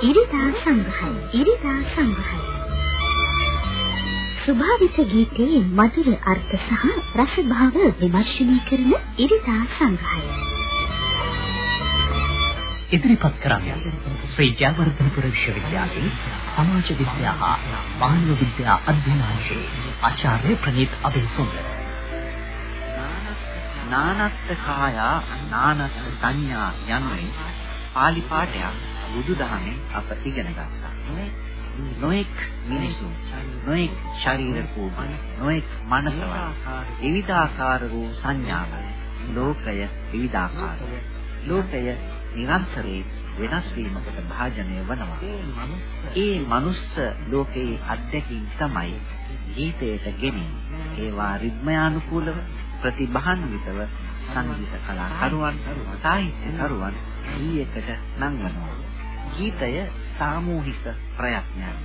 ඉරිදා සංග්‍රහය ඉරිදා සංග්‍රහය. ස්වභාවික ගීතයේ මధుර අර්ථ සහ රසභාව විමර්ශනය කරන ඉරිදා සංග්‍රහය. ඉදිරිපත් කරන්නේ ශ්‍රී ජයවර්ධනපුර විශ්වවිද්‍යාලයේ සමාජ විද්‍යා හා මානව විද්‍යා අධ්‍යනාංශයේ ආචාර්ය ප්‍රනීත් අබේසුන්දර නානත්ත් කායා නානත්ත් සංඥා යනුවෙන් පාලි පාඨයක් බුදුදහමේ අප ඉගෙන ගත්තා. නොඑක් මිනිසුන් නොඑක් ශරීර කෝපන නොඑක් මනසවල විවිධාකාර වූ සංඥාවල ලෝකය විවිධාකාරයි. ලෝකය නිරන්තරයෙන් වෙනස් වීමකට භාජනය වනවා. ඒ මනුස්ස ලෝකයේ අත්දැකීම් තමයි ගීතයට ගෙනෙන්නේ. ඒවා රිද්මයානුකූලව ප්‍රතිභාන්විතව සංගීත කලාකරුවන් සාහිත්‍යකරුවන් ගීයකට නංවනවා. ගීතය සාමූහික ප්‍රයත්නයක්.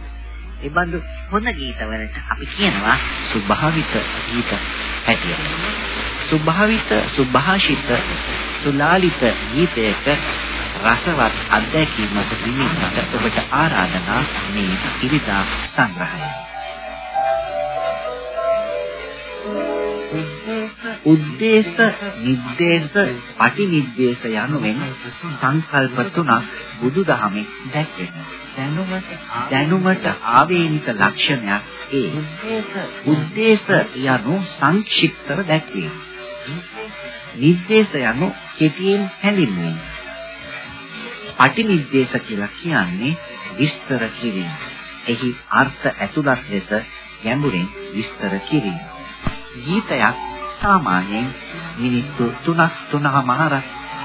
ඒ බඳු හොඳ ගීතවලට අපි කියනවා සුභාවිත ගීත හැටියට. සුභාවිත සුභාෂිත සුලාලිත ගීතයක රසවත් අත්දැකීමක් විඳින්නට ඔබට ආරාධනා මේ ඉරිදා සංග්‍රහය. උද්දේශ නිද්දේශ පටිනිද්දේශ යනුවෙන් සංකල්ප තුනක් බුදුදහමේ දැක්වෙනවා. දැනුමට දැනුමට ආවේනික ලක්ෂණයක් ඒ. උද්දේශ යනු සංක්ෂිප්තව දැක්වීම. නිද්දේශ යනු කෙටියෙන් හැඳින්වීම. පටිනිද්දේශ කියලා කියන්නේ විස්තර කිරීම. එහි අර්ථ ඇතුළත් ලෙස ගැඹුරින් විස්තර කිරීම. ගීතයක් සාමාන්‍යයෙන් මිනිත්තු 3ක් 3මාර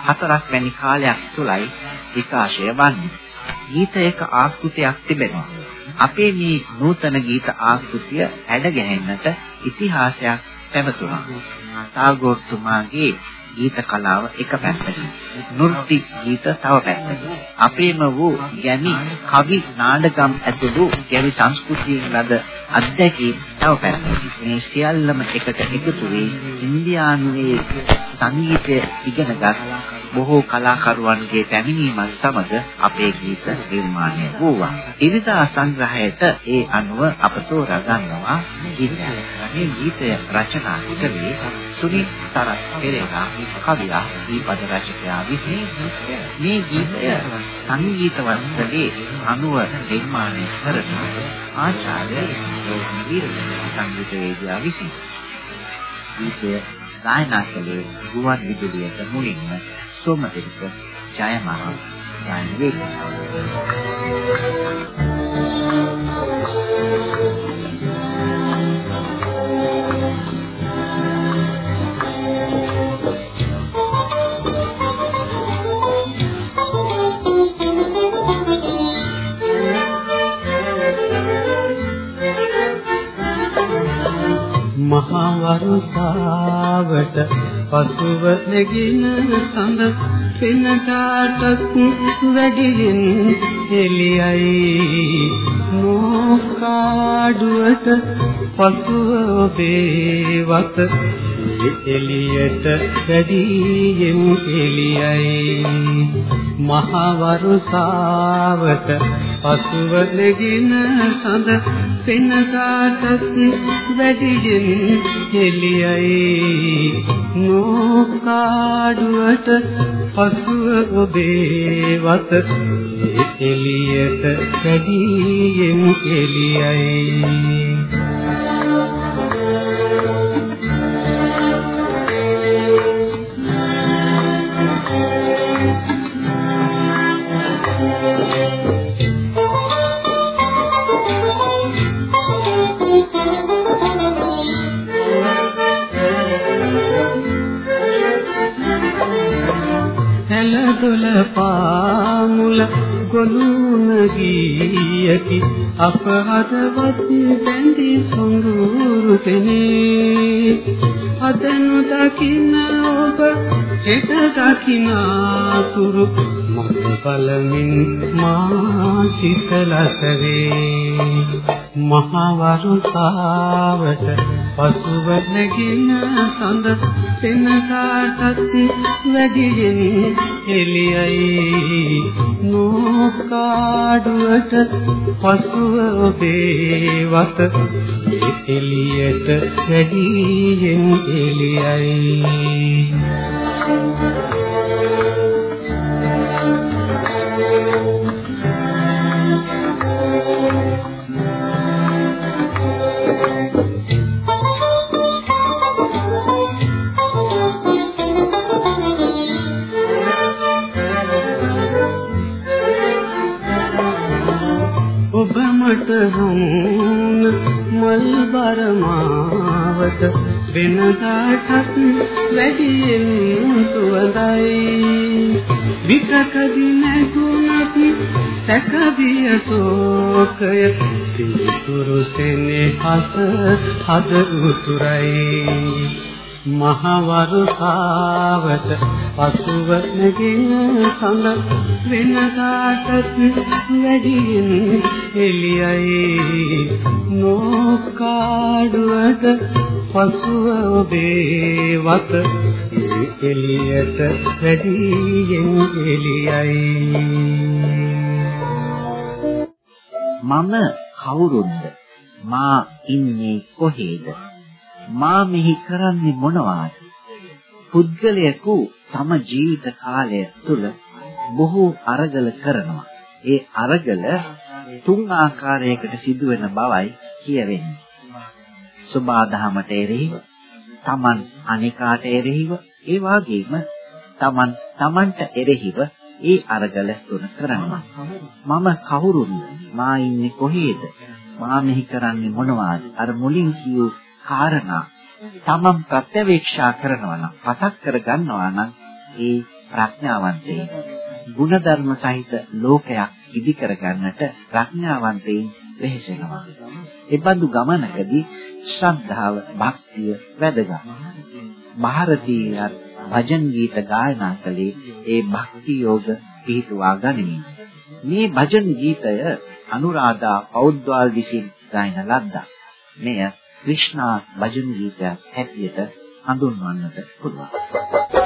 4ක් වැනි කාලයක් තුලයි විකාශය වන්නේ. ගීතයක ආකෘතියක් තිබෙනවා. අපේ මේ නූතන ගීත ආකෘතිය හැඩ ගැහෙන්නට ඉතිහාසයක් පැවතුණා. ටාගෝර් තුමාගේ ගීත කලාව එක පැත්තකින් නෘත්‍ය ගීත තව පැත්තකින් අපේම වූ ගැමි කවි නාටකම් ඇතුළු ගැමි සංස්කෘතියෙන් ලද අත්දැකීම් තව පැත්තකින් මේ සියල්ලම එකට එකතු වී ඉන්දියානුවේ සංගීතය ඉගෙනගත් බොහෝ කලාකරුවන්ගේ පැමිණීමත් සමග අපේ ගීත නිර්මාණය වූවා. ඉරිදා සංග්‍රහයට ඒ අනුව අප තෝරා ගන්නවා ගීතය. මේ ගීතය රචනා කළේ සුනිල් තරත් පෙරේරා කවියා දීපද රචකයා විසින් මේ ගීතය සංගීතවත්කලේ අනුව නිර්මාණය කරන ආචාර්ය රෝහිණී සංගීතවේදියා විසින් ගීතය ගායනා කළේ ගුවන් විදුලියට මුලින්ම සෝමතිලක ජයමහා ගායන වේදිකාව. මහා වරුසාවට පසුව නැගින සඳ පිනටත් වැඩියෙන් එළියයි. මොකාඩුවට පසුව ඔබේ වත එළියට වැඩියෙන් එළියයි. මහා වරුසාවට පසුව නැගින සඳ පිනටත් වැඩියෙන් එළියයි නෝකාඩුවට පසුව ඔබේ වත එළියට කැඩියෙන් එළියයි අප හදවත් බැඳි සොඳුරු තෙනේ අදනු දකින්න ඔබ හෙට දකින්නාතුරු මත බලමින් මා සිතලස වේ මහවරුසාවට පසුව නැගින සඳ සෙනගාටත් වැඩියෙන් එළියයි. නෝකාඩුවට පසුව ඔබේ වත එළියට වැඩියෙන් එළියයි. මට හමුන මල් බරමාවත වෙනදාටත් වැඩියෙන් සුවඳයි. විතකදී නැතුණත් සැකවිය ශෝකය පිටුරු සෙනෙහස හද උතුරයි. මහවරුකාවට පසුව නැගින සඳ වෙනදාටත් වැඩියෙන් එළියයි නෝකාඩුවට පසුව ඔබේ වත. එළියට වැඩියෙන් එළියයි. මම කවුරුන්ද මා ඉන්නේ කොහේද? මා මෙහි කරන්නේ මොනවාද? පුද්ගලයෙකු තම ජීවිත කාලය තුළ බොහෝ අරගල කරනවා. ඒ අරගල තුන් ආකාරයකට සිදුවෙන බවයි කියවෙන්නේ. සුභාදහමට එරෙහිව, Taman අනිකාට එරෙහිව, ඒ වගේම Taman Tamanට එරෙහිව ඒ අරගල තුන කරනවා. මම කවුරුන්ද? මා ඉන්නේ කොහේද? මා මෙහි කරන්නේ මොනවාද? අර මුලින් කියූ කාරණා තමන් ප්‍රත්‍යවේක්ෂා කරනවා නම් පසක් කර ගන්නවා නම් ඒ ප්‍රඥාවන්තේ ಗುಣධර්ම සහිත ලෝකයක් ඉදි කර ගන්නට ප්‍රඥාවන්තේ වෙහෙසෙනවා. ඒ බඳු ගමනකදී ශ්‍රද්ධාව, භක්තිය වැදගත්. ಭಾರತೀයයන් භජන් ගීත ගායනා කළේ ඒ භක්ති යෝග පිහිටුවා ගනිමින්. මේ භජන් ගීතය අනුරාධා පෞද්ගල් විසින් ගායන ලද්දා. මෙය ක්‍රිෂ්ණා භජන ගීතයක් හැටියට හඳුන්වන්නට පුළුවන්.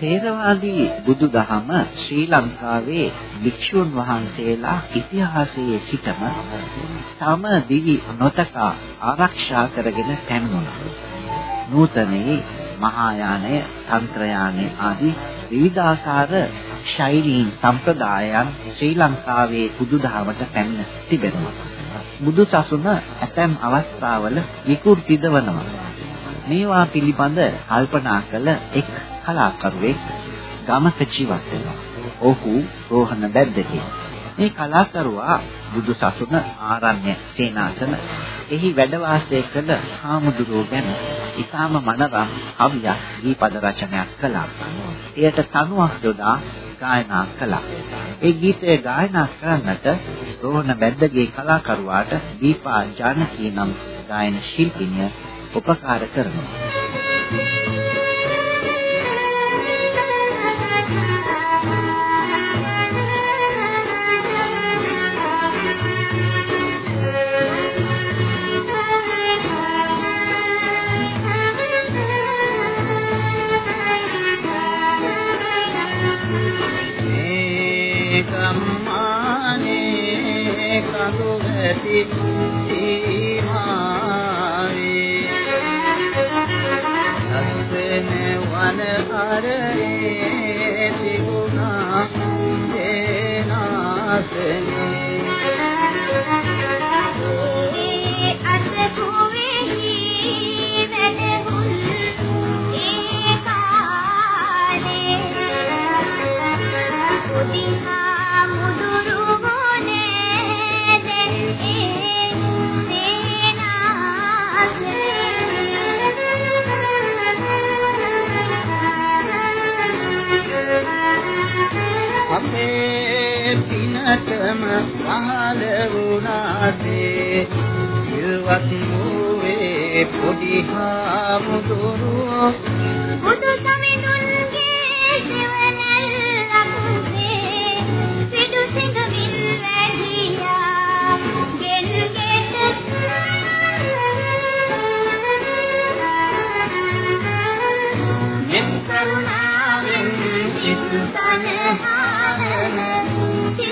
තේරවාදී බුදුදහම ශ්‍රී ලංකාවේ භික්ෂුන් වහන්සේලා ඉතිහාසයේ සිටම තම දිවි නොතකා ආරක්ෂා කරගෙන පැමිණුණා. නූතනයේ මහායානය, තන්ත්‍රයානය ආදී විවිධාකාර ශෛලීන් සම්ප්‍රදායන් ශ්‍රී ලංකාවේ බුදුදහමට පැමිණ තිබෙනවා. බුදු සසුන ඇතැම් අවස්ථාවල විකෘතිද වනවා. මේවා පිළිබඳ කල්පනා කළ එක් කලාකරුවෙක් ගමක ජීවත් වෙනවා. ඔහු රෝහණ බැද්දකි. මේ කලාකරුවා බුදු සසුන ආරණ්‍ය සේනාසන එහි වැඩ වාසය කළ හාමුදුරුවෝ ගැන ඉතාම මනරම් කවියක් ගීපද රචනයක් කළා. එයට තනුවක් යොදා ගායනා කළා. ඒ ගීතය ගායනා කරන්නට රෝහණ බැද්දගේ කලාකරුවාට දීපා ජානකී නම් ගායන ශිල්පිනිය උපකාර කරනවා. සම්මානේ කඳු ඇති අරේ තිබුණා සේනාසනේ පිනටම පහළ වුණාසේ. සිල්වත් වූවේ පොඩි හාමුදුරුවෝ. බුදු සමිඳුන්ගේ සෙවණැල් ලකුසේ පිටු සිඟවින් වැඩියා ගෙල්ගෙට මෙත් කරුණාවෙන් සිතනහාරන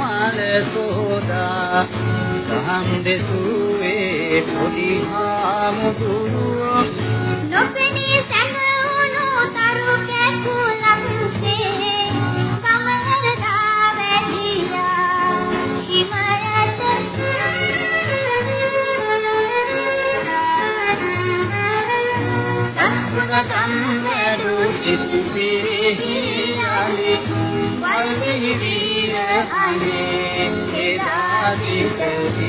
පවුමල සෝදා. දහම් දෙසුවේ පොඩි හාමුදුරුවෝ. නොපෙනී සැඟවුණු තරු කැකුලක්සේ කමලර දාවැදියා හිමයට දක්ුණකම් වැඩු සිතු පිරිහියාලි වල්දි වීර අනේ එදාදිකේ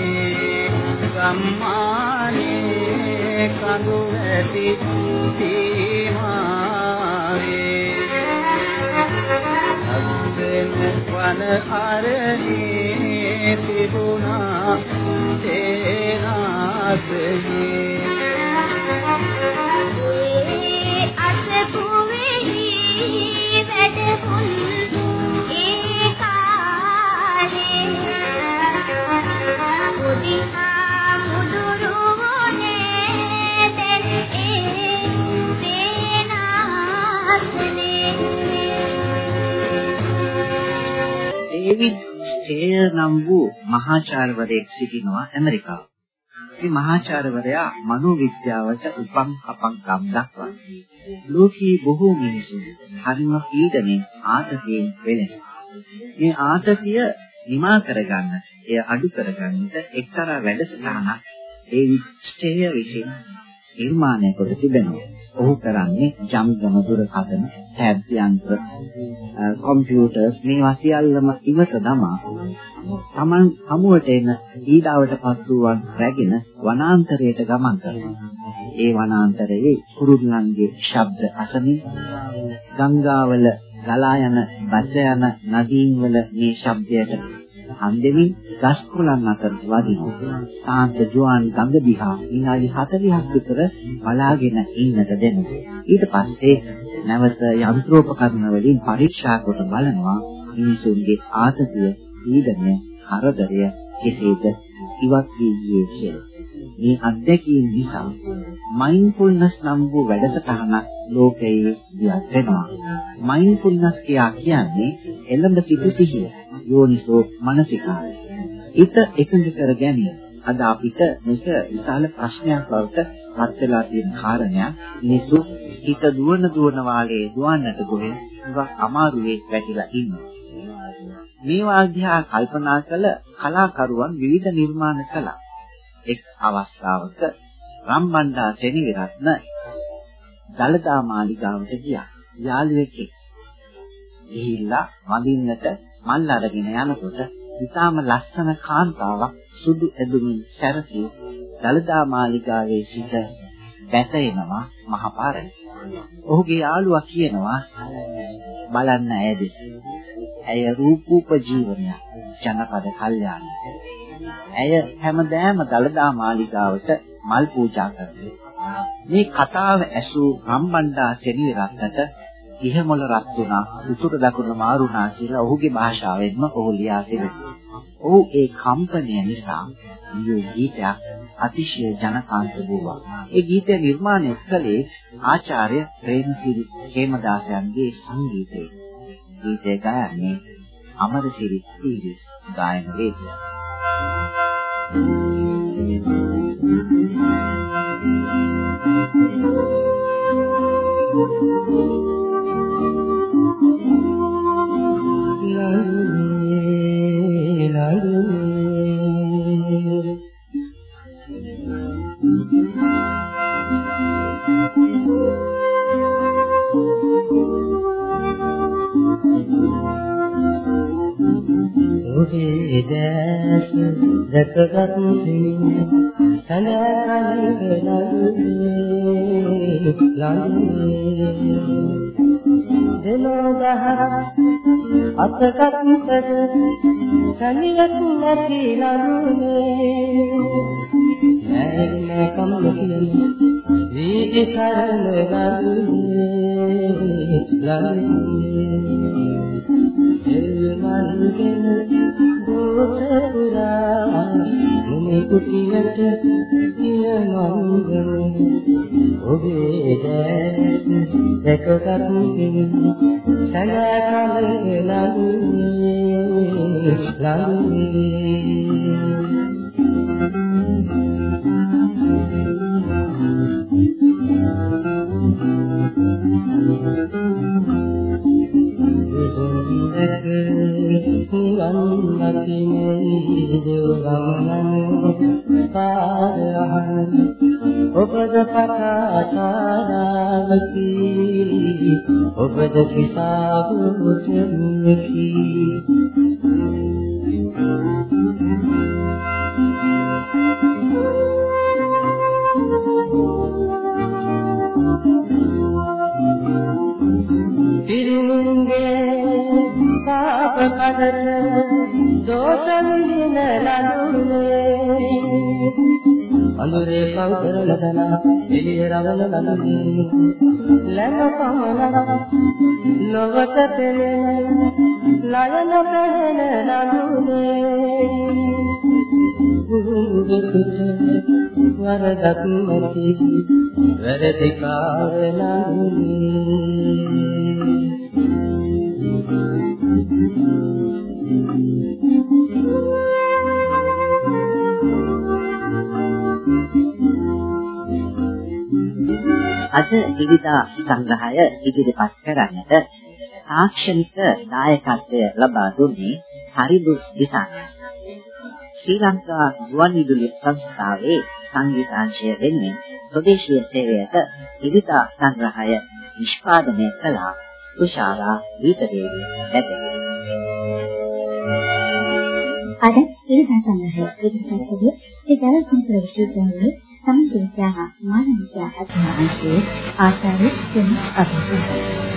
සම්මානේ කඳු ඇති සීමාවේ අස්සෙන් වන අරණේ තිබුණා තේනාසනේ ඩේවිඩ් නම් වූ මහාචාර්යවරයෙක් සිටිනවා ඇමරිකාවේ. මේ මහාචාර්යවරයා මනෝවිද්‍යාවට උපම් අපංකම් දක්වනවා. ලෝකී බොහෝ මිනිසුන් හරිම පීඩනෙන් ආතතියෙන් වෙලෙනවා. මේ ආතතිය නිමා කරගන්න එය අඩු කරගන්නට එක්තරා වැඩසටහනක් ඩේවිඩ් ස්ටේයර් විසින් නිර්මාණය කොට තිබෙනවා. ඔහු කරන්නේ ජම්ගම දුරකථන, ටැබ් යන්ත්‍ර, කම්පියුටර්ස් මේවා සියල්ලම ඉවත දමා Taman හමුවට එන ඊඩාවට පත් වූවන් රැගෙන වනාන්තරයට ගමන් කරනවා. ඒ වනාන්තරයේ කුරුල්ලන්ගේ ශබ්ද අසමින් ගංගාවල ගලා යන බස යන නදීන් වල මේ ශබ්දයට හන්දෙමින් ගස් කොළන් අතර වදින සාන්ත ජුවන් ගඟ දිහා විනාඩි 40ක් විතර බලාගෙන ඉන්නට දෙනවා. ඊට පස්සේ නැවත යන්ත්‍රෝපකරණ වලින් පරීක්ෂා කොට බලනවා මිනිසුන්ගේ ආතතිය, පීඩනය, කරදරය කෙසේද ඉවත් වී ගියේ කියලා. මේ අත්දැකීම් නිසා මයින්ඩ්ෆුල්නස් නම් වූ වැඩසටහනක් ලෝකයේ දියත් වෙනවා. මයින්ඩ්ෆුල්නස් කියා කියන්නේ එළඹ සිටු සිහිය, යෝනිසෝ මනසිකාරය. ඊට එකඟ කර ගැනීම. අද අපිට මේක විශාල ප්‍රශ්නයක් බවට පත් වෙලා තියෙන කාරණයක්. මිනිස්සු හිත දුවන දුවන වාලේ දුවන්නට ගොහින් ඉවක් අමාරුවේ වැටිලා ඉන්නවා. මේ වාග්යා කල්පනා කළ කලාකරුවන් විවිධ නිර්මාණ කළා. එක් අවස්ථාවක රම්බණ්ඩා සෙනවිරත්න දලදා මාලිගාවට ගියා. යාළුවෙක් එක්ක. ගිහිල්ලා වඳින්නට මල් අරගෙන යනකොට ඉතාම ලස්සන කාන්තාවක් සුදු ඇඳුමින් සැරසී දලදා මාලිගාවේ සිට බැස එනවා මහපාරේ. ඔහුගේ යාළුවා කියනවා බලන්න ඇයද. ඇය රූපූප ජීවනය ජනපද කල්යාණි. ඇය හැමදාම දලදා මාලිගාවට මල් පූජා කරනවා. මේ කතාව ඇසූ රම්බණ්ඩා සෙනවිරත්නට ඉහමොළ රත් වුණා උතුර දකුණ මාරුණා කියලා ඔහුගේ භාෂාවෙන්ම ඔහු ලියා තිබෙනවා. ඔහු ඒ කම්පනය නිසා මේ ගීතයක් අතිශය ජනකාන්ත වූවා. ඒ ගීතය නිර්මාණය කළේ ආචාර්ය ප්‍රේමසිරි හේමදාසයන්ගේ සංගීතය. ගීතය ගායන්නේ අමරසිරි තීරිස් ගායන වේදිකාව. ඔහේ දැස් දැකගත් සඳහන් ලංගේ ලංගේ දෙනෝදහ අතකත් පද සනියක් නැති ලඟුනේ නැන්නේ කම්ලකින් වී සරණ ගන්නේ ලංගේ සෙල්මන්ගෙන දෝත පුරා මුනි කුටියට ගිය මංගල ඔබේ දැස් දැකගත් සනකල ලඟුනේ ලඟුනේ ගන්නතිනේ දෙව ගමනන් පාරහන් ඔබද පතාචාරාවකි ඔබද කිසාවුතුන්කි කදර දෝෂ විඳින ලඳුනේ අඳුරේ පව් කරන දන එළිය රවල ලඳුනේ ලැම පමණ ලොවට පෙනෙන ලයන පෙනෙන ලඳුනේ බුදුගෙකුට වරදක් නැති වැරදි කාරණා අද විවිධ සංග්‍රහය ඉදිරිපත් කරන්නට තාක්ෂණික දායකත්වය ලබා දුන්නේ හරිදු දිසානයි. ශ්‍රී ලංකා ගුවන්විදුලි සංස්ථාවේ සංගීතාංශය වෙනුවෙන් ස්වදේශීය සේවයට ඉරිදා සංග්‍රහය නිෂ්පාදනය කළා තුෂාරා දීපදේවි ලැබෙනවා. අද ඉරිදා සංග්‍රහය ඉදිරිපත්කලේ ශ්‍රී ජයවර්ධනපුර විශ්වවිද්‍යාලයේ සමාජ විද්‍යා හා මානව විද්‍යා අධ්‍යයන අංශයේ ආචාර්ය සෙන් අබිසන්